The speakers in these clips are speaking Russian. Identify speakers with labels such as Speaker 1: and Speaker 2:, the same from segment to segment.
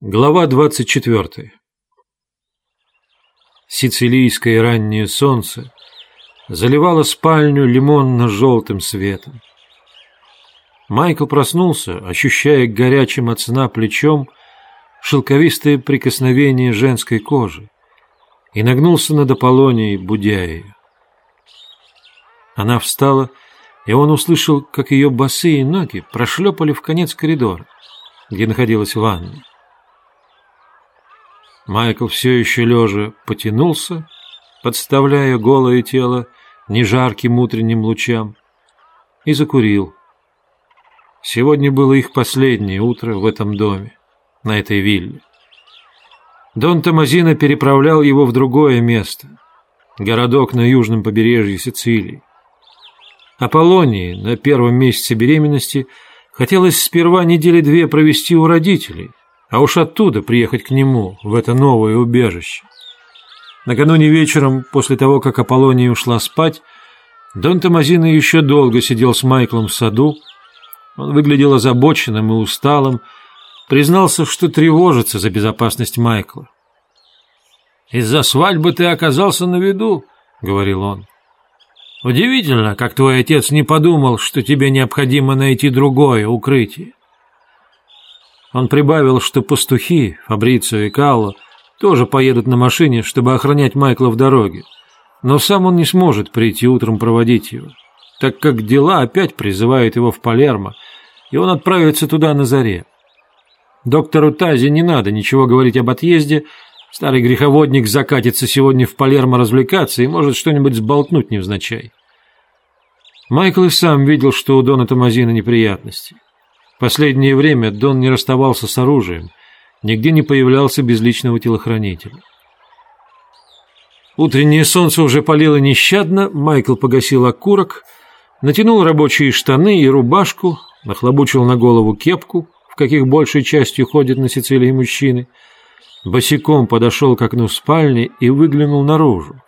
Speaker 1: Глава 24 Сицилийское раннее солнце заливало спальню лимонно-желтым светом. Майкл проснулся, ощущая горячим от сна плечом шелковистое прикосновение женской кожи и нагнулся над Аполлонией, будя ее. Она встала, и он услышал, как ее босые ноги прошлепали в конец коридора, где находилась ванна. Майкл все еще лежа потянулся, подставляя голое тело нежарким утренним лучам, и закурил. Сегодня было их последнее утро в этом доме, на этой вилле. Дон Томазино переправлял его в другое место, городок на южном побережье Сицилии. Аполлонии на первом месяце беременности хотелось сперва недели две провести у родителей, а уж оттуда приехать к нему, в это новое убежище. Накануне вечером, после того, как Аполлония ушла спать, Дон Томазино еще долго сидел с Майклом в саду. Он выглядел озабоченным и усталым, признался, что тревожится за безопасность Майкла. «Из-за свадьбы ты оказался на виду», — говорил он. «Удивительно, как твой отец не подумал, что тебе необходимо найти другое укрытие. Он прибавил, что пастухи, Фабрицио и Калло, тоже поедут на машине, чтобы охранять Майкла в дороге. Но сам он не сможет прийти утром проводить его, так как дела опять призывают его в Палермо, и он отправится туда на заре. Доктору Тази не надо ничего говорить об отъезде, старый греховодник закатится сегодня в Палермо развлекаться и может что-нибудь сболтнуть невзначай. Майкл и сам видел, что у Дона Томазина неприятности. Последнее время Дон не расставался с оружием, нигде не появлялся без личного телохранителя. Утреннее солнце уже палило нещадно, Майкл погасил окурок, натянул рабочие штаны и рубашку, нахлобучил на голову кепку, в каких большей частью ходят на Сицилии мужчины, босиком подошел к окну спальни и выглянул наружу.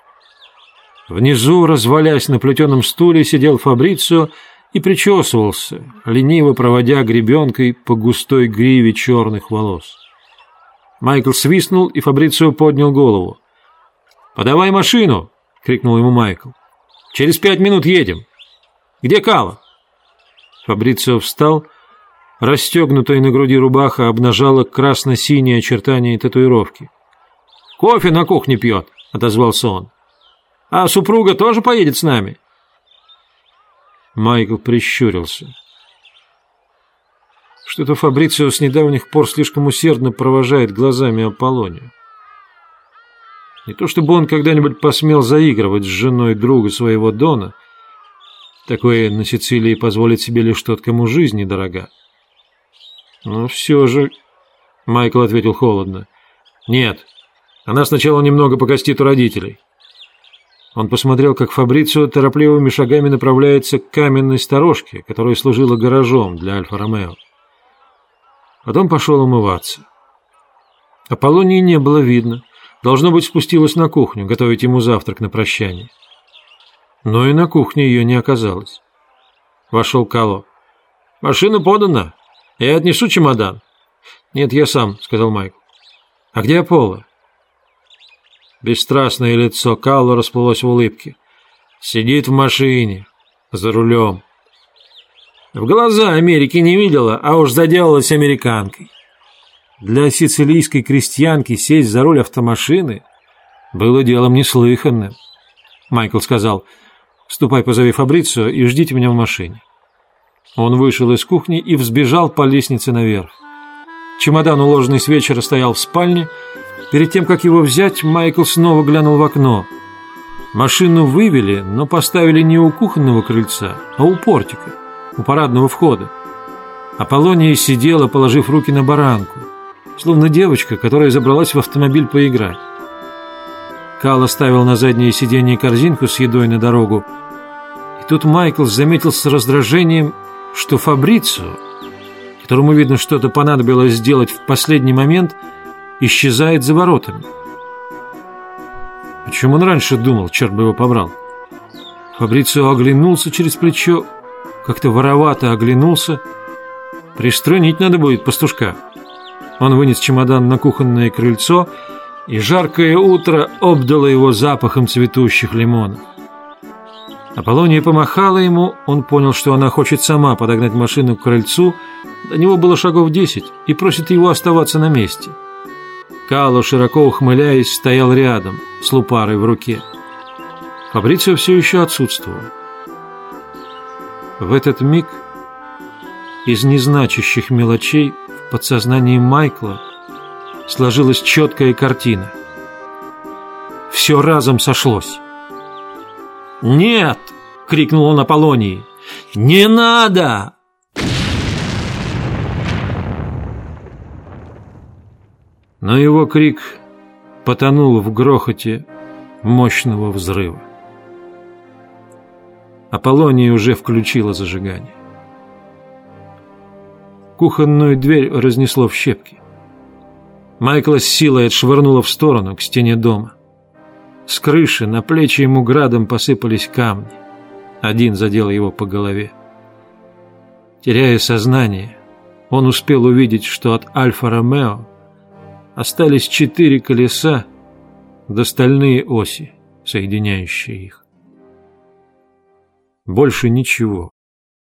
Speaker 1: Внизу, развалясь на плетеном стуле, сидел Фабрицио и причесывался, лениво проводя гребенкой по густой гриве черных волос. Майкл свистнул, и Фабрицио поднял голову. «Подавай машину!» — крикнул ему Майкл. «Через пять минут едем. Где Кала?» Фабрицио встал. Расстегнутая на груди рубаха обнажала красно-синие очертания татуировки. «Кофе на кухне пьет», — отозвался он. «А супруга тоже поедет с нами?» Майкл прищурился. Что-то Фабрицио с недавних пор слишком усердно провожает глазами Аполлонию. Не то чтобы он когда-нибудь посмел заигрывать с женой друга своего Дона, такое на Сицилии позволит себе лишь тот, кому жизнь недорога. Но все же, Майкл ответил холодно, нет, она сначала немного погостит у родителей. Он посмотрел, как Фабрицио торопливыми шагами направляется к каменной сторожке, которая служила гаражом для Альфа-Ромео. Потом пошел умываться. Аполлонии не было видно. Должно быть, спустилась на кухню, готовить ему завтрак на прощание. Но и на кухне ее не оказалось. Вошел Кало. «Машина подана. Я отнесу чемодан». «Нет, я сам», — сказал Майк. «А где Аполло?» Бесстрастное лицо Калла расплылось в улыбке. «Сидит в машине, за рулем». В глаза Америки не видела, а уж заделалась американкой. Для сицилийской крестьянки сесть за руль автомашины было делом неслыханным. Майкл сказал, «Ступай, позови Фабрицио и ждите меня в машине». Он вышел из кухни и взбежал по лестнице наверх. Чемодан, уложенный с вечера, стоял в спальне, Перед тем, как его взять, Майкл снова глянул в окно. Машину вывели, но поставили не у кухонного крыльца, а у портика, у парадного входа. Аполлония сидела, положив руки на баранку, словно девочка, которая забралась в автомобиль поиграть. Кал оставил на заднее сиденье корзинку с едой на дорогу. И тут Майкл заметил с раздражением, что Фабрицио, которому, видно, что-то понадобилось сделать в последний момент – исчезает за воротами. О чем он раньше думал, черт бы его побрал? Фабрицио оглянулся через плечо, как-то воровато оглянулся. Приструнить надо будет пастушка. Он вынес чемодан на кухонное крыльцо, и жаркое утро обдало его запахом цветущих лимонов. Аполлония помахала ему, он понял, что она хочет сама подогнать машину к крыльцу, до него было шагов десять, и просит его оставаться на месте. Кало, широко ухмыляясь, стоял рядом, с лупарой в руке. Фабрицио все еще отсутствовал. В этот миг из незначащих мелочей в подсознании Майкла сложилась четкая картина. Все разом сошлось. «Нет!» — крикнул он Аполлонии. «Не надо!» Но его крик потонул в грохоте мощного взрыва. Аполлония уже включила зажигание. Кухонную дверь разнесло в щепки. Майкла с силой отшвырнула в сторону, к стене дома. С крыши на плечи ему градом посыпались камни. Один задел его по голове. Теряя сознание, он успел увидеть, что от Альфа-Ромео остались четыре колеса до стальные оси, соединяющие их. Больше ничего.